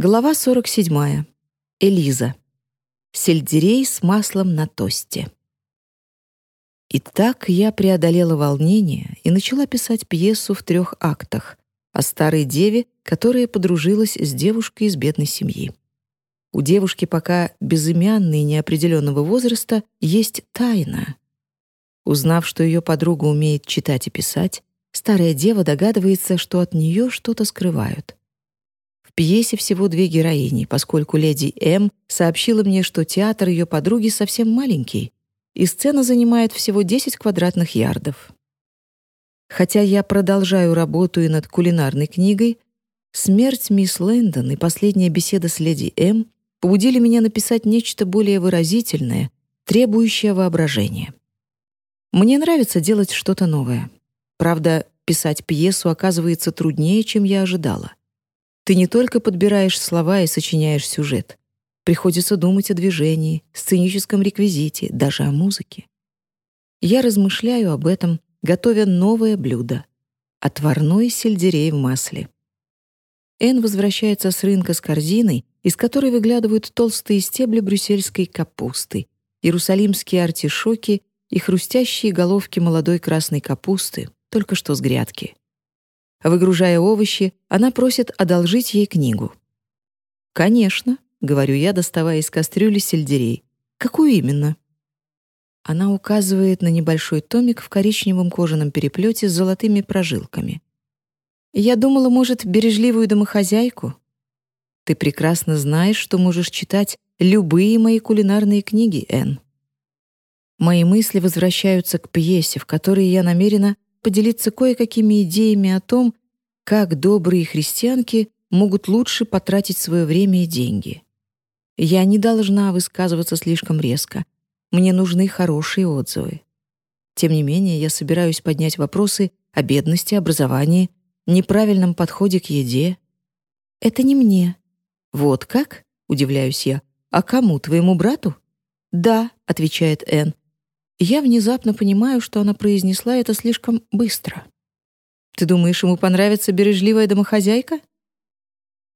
Глава 47. Элиза. Сельдерей с маслом на тосте. Итак, я преодолела волнение и начала писать пьесу в трех актах о старой деве, которая подружилась с девушкой из бедной семьи. У девушки пока безымянной неопределенного возраста есть тайна. Узнав, что ее подруга умеет читать и писать, старая дева догадывается, что от нее что-то скрывают пьесе всего две героини, поскольку леди М сообщила мне, что театр ее подруги совсем маленький, и сцена занимает всего 10 квадратных ярдов. Хотя я продолжаю работу и над кулинарной книгой, смерть мисс Лэндон и последняя беседа с леди М побудили меня написать нечто более выразительное, требующее воображения. Мне нравится делать что-то новое. Правда, писать пьесу оказывается труднее, чем я ожидала. Ты не только подбираешь слова и сочиняешь сюжет. Приходится думать о движении, сценическом реквизите, даже о музыке. Я размышляю об этом, готовя новое блюдо — отварной сельдерей в масле. Эн возвращается с рынка с корзиной, из которой выглядывают толстые стебли брюссельской капусты, иерусалимские артишоки и хрустящие головки молодой красной капусты, только что с грядки. Выгружая овощи, она просит одолжить ей книгу. «Конечно», — говорю я, доставая из кастрюли сельдерей. «Какую именно?» Она указывает на небольшой томик в коричневом кожаном переплете с золотыми прожилками. «Я думала, может, бережливую домохозяйку?» «Ты прекрасно знаешь, что можешь читать любые мои кулинарные книги, Энн». Мои мысли возвращаются к пьесе, в которой я намерена поделиться кое-какими идеями о том, как добрые христианки могут лучше потратить свое время и деньги. Я не должна высказываться слишком резко. Мне нужны хорошие отзывы. Тем не менее, я собираюсь поднять вопросы о бедности, образовании, неправильном подходе к еде. Это не мне. Вот как? Удивляюсь я. А кому? Твоему брату? Да, отвечает Энн я внезапно понимаю, что она произнесла это слишком быстро. «Ты думаешь, ему понравится бережливая домохозяйка?»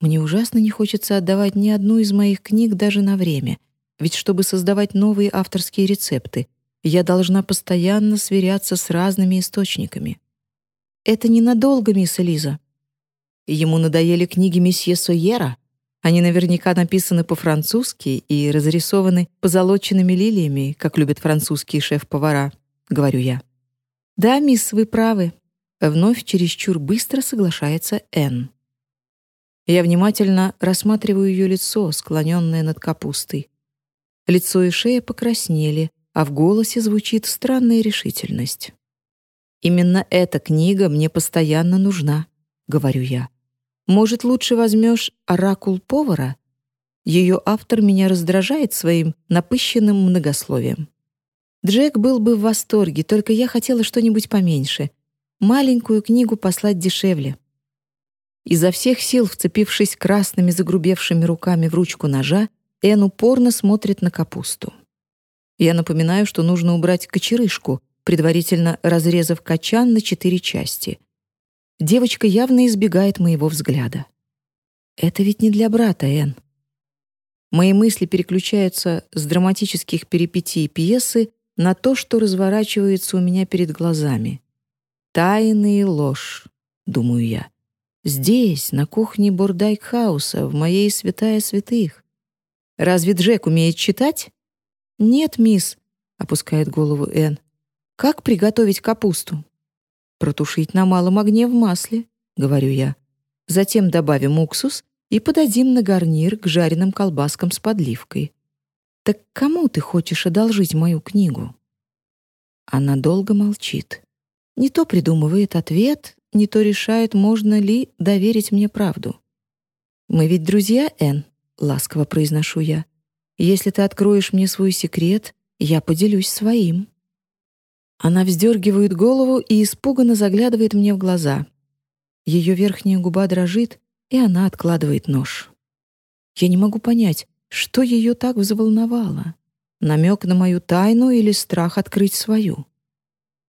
Мне ужасно не хочется отдавать ни одну из моих книг даже на время, ведь чтобы создавать новые авторские рецепты, я должна постоянно сверяться с разными источниками. Это ненадолго, мисс Элиза. Ему надоели книги месье Сойера, они наверняка написаны по-французски и разрисованы позолоченными лилиями, как любят французские шеф-повара, говорю я. Да, мисс, вы правы. Вновь чересчур быстро соглашается Н. Я внимательно рассматриваю ее лицо, склоненное над капустой. Лицо и шея покраснели, а в голосе звучит странная решительность. Именно эта книга мне постоянно нужна, говорю я. Может, лучше возьмешь «Оракул повара»? Ее автор меня раздражает своим напыщенным многословием. Джек был бы в восторге, только я хотела что-нибудь поменьше. Маленькую книгу послать дешевле. Изо всех сил, вцепившись красными загрубевшими руками в ручку ножа, Эн упорно смотрит на капусту. Я напоминаю, что нужно убрать кочерышку, предварительно разрезав качан на четыре части — Девочка явно избегает моего взгляда. Это ведь не для брата, Эн. Мои мысли переключаются с драматических перипетий пьесы на то, что разворачивается у меня перед глазами. Тайны и ложь, думаю я. Здесь, на кухне Бордайкхауса, в моей святая святых. Разве Джек умеет читать? Нет, мисс, опускает голову Эн. Как приготовить капусту? Протушить на малом огне в масле, говорю я. Затем добавим уксус и подадим на гарнир к жареным колбаскам с подливкой. Так кому ты хочешь одолжить мою книгу? Она долго молчит. Не то придумывает ответ, не то решает, можно ли доверить мне правду. Мы ведь друзья, Энн, ласково произношу я. Если ты откроешь мне свой секрет, я поделюсь своим. Она вздергивает голову и испуганно заглядывает мне в глаза. Ее верхняя губа дрожит, и она откладывает нож. Я не могу понять, что ее так взволновало. Намек на мою тайну или страх открыть свою.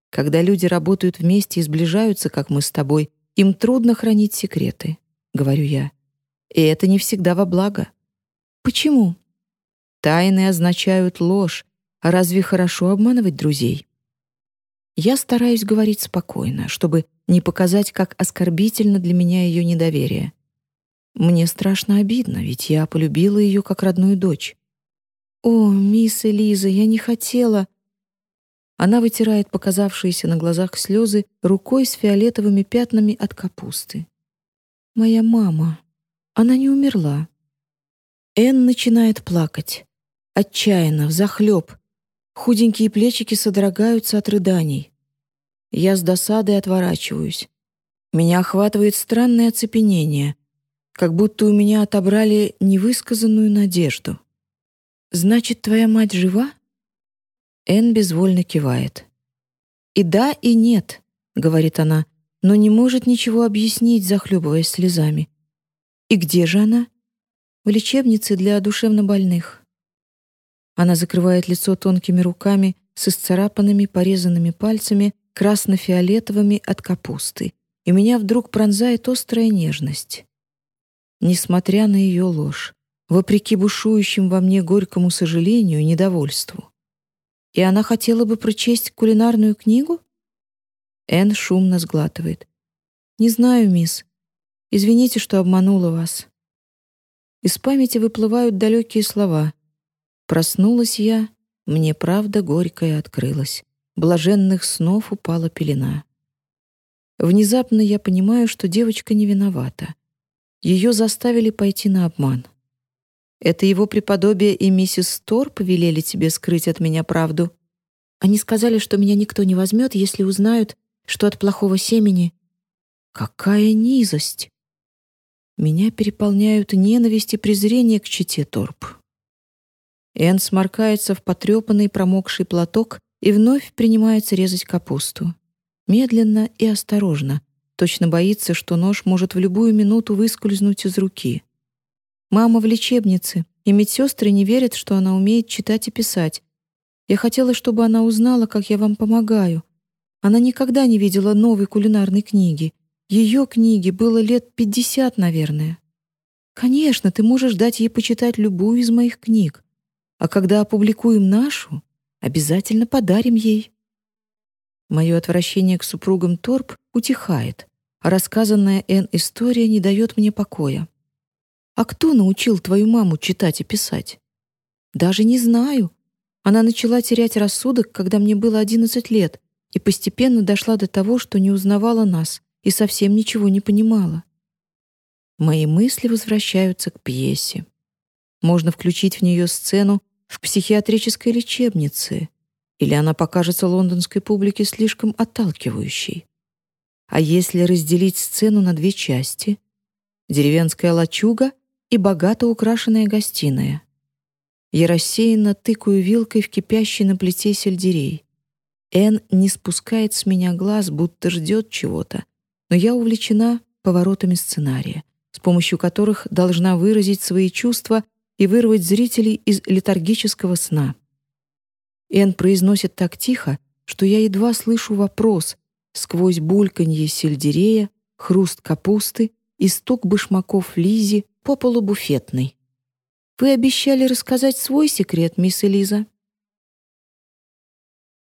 Когда люди работают вместе и сближаются, как мы с тобой, им трудно хранить секреты, говорю я. И это не всегда во благо. Почему? Тайны означают ложь, а разве хорошо обманывать друзей? Я стараюсь говорить спокойно, чтобы не показать, как оскорбительно для меня ее недоверие. Мне страшно обидно, ведь я полюбила ее как родную дочь. «О, мисс Элиза, я не хотела...» Она вытирает показавшиеся на глазах слезы рукой с фиолетовыми пятнами от капусты. «Моя мама. Она не умерла». Эн начинает плакать. Отчаянно, взахлёб, Худенькие плечики содрогаются от рыданий. Я с досадой отворачиваюсь. Меня охватывает странное оцепенение, как будто у меня отобрали невысказанную надежду. «Значит, твоя мать жива?» Эн безвольно кивает. «И да, и нет», — говорит она, но не может ничего объяснить, захлебываясь слезами. «И где же она?» «В лечебнице для душевнобольных». Она закрывает лицо тонкими руками с исцарапанными, порезанными пальцами, красно-фиолетовыми от капусты, и меня вдруг пронзает острая нежность. Несмотря на ее ложь, вопреки бушующим во мне горькому сожалению и недовольству. И она хотела бы прочесть кулинарную книгу? Эн шумно сглатывает. «Не знаю, мисс. Извините, что обманула вас». Из памяти выплывают далекие слова. Проснулась я, мне правда горькая открылась. Блаженных снов упала пелена. Внезапно я понимаю, что девочка не виновата. Ее заставили пойти на обман. Это его преподобие и миссис Торп велели тебе скрыть от меня правду. Они сказали, что меня никто не возьмет, если узнают, что от плохого семени... Какая низость! Меня переполняют ненависть и презрение к чете Торп. Энн сморкается в потрепанный промокший платок и вновь принимается резать капусту. Медленно и осторожно, точно боится, что нож может в любую минуту выскользнуть из руки. Мама в лечебнице, и медсестры не верят, что она умеет читать и писать. Я хотела, чтобы она узнала, как я вам помогаю. Она никогда не видела новой кулинарной книги. Ее книге было лет пятьдесят, наверное. Конечно, ты можешь дать ей почитать любую из моих книг. А когда опубликуем нашу, обязательно подарим ей. Мое отвращение к супругам Торп утихает, а рассказанная Эн история не дает мне покоя. А кто научил твою маму читать и писать? Даже не знаю. Она начала терять рассудок, когда мне было 11 лет, и постепенно дошла до того, что не узнавала нас и совсем ничего не понимала. Мои мысли возвращаются к пьесе. Можно включить в нее сцену в психиатрической лечебнице, или она покажется лондонской публике слишком отталкивающей. А если разделить сцену на две части — деревенская лачуга и богато украшенная гостиная. Я рассеянно тыкаю вилкой в кипящий на плите сельдерей. Эн не спускает с меня глаз, будто ждет чего-то, но я увлечена поворотами сценария, с помощью которых должна выразить свои чувства и вырвать зрителей из летаргического сна. Эн произносит так тихо, что я едва слышу вопрос сквозь бульканье сельдерея, хруст капусты и стук башмаков Лизи по полу буфетной. «Вы обещали рассказать свой секрет, мисс Элиза?»